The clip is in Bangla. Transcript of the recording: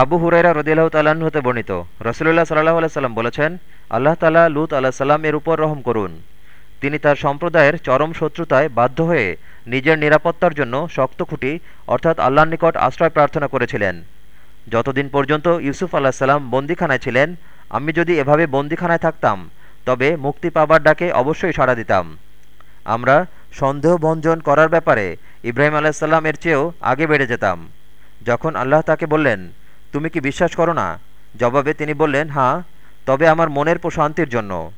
আবু হুরাইরা রদিল্লাহ তাল্লাহ্ন হতে বর্ণিত। রসুল্লাহ সাল্লাহ আলাইসাল্লাম বলেছেন, আল্লাহ তালা লুত আল্লাহ সাল্লাম এর উপর রহম করুন। তিনি তার সম্প্রদায়ের চরম শত্রুতায় বাধ্য হয়ে নিজের নিরাপত্তার জন্য শক্ত খুঁটি, অর্থাৎ আল্লাহর নিকট আশ্রয় প্রার্থনা করেছিলেন। যতদিন পর্যন্ত ইউসুফ আল্লাহ সাল্লাম বন্দিখানায় ছিলেন, আমি যদি এভাবে বন্দিখানায় থাকতাম, তবে মুক্তি পাবার ডাকে অবশ্যই সাড়া দিতাম। আমরা সন্দেহভঞ্জন করার ব্যাপারে ইব্রাহিম আলাহিসাল্লাম এর চেয়েও আগে বেড়ে যেতাম। যখন আল্লাহ তাকে বললেন তুমি কি বিশ্বাস করো না? জবাবে তিনি বললেন হ্যাঁ তবে আমার মনের প্রশান্তির জন্য।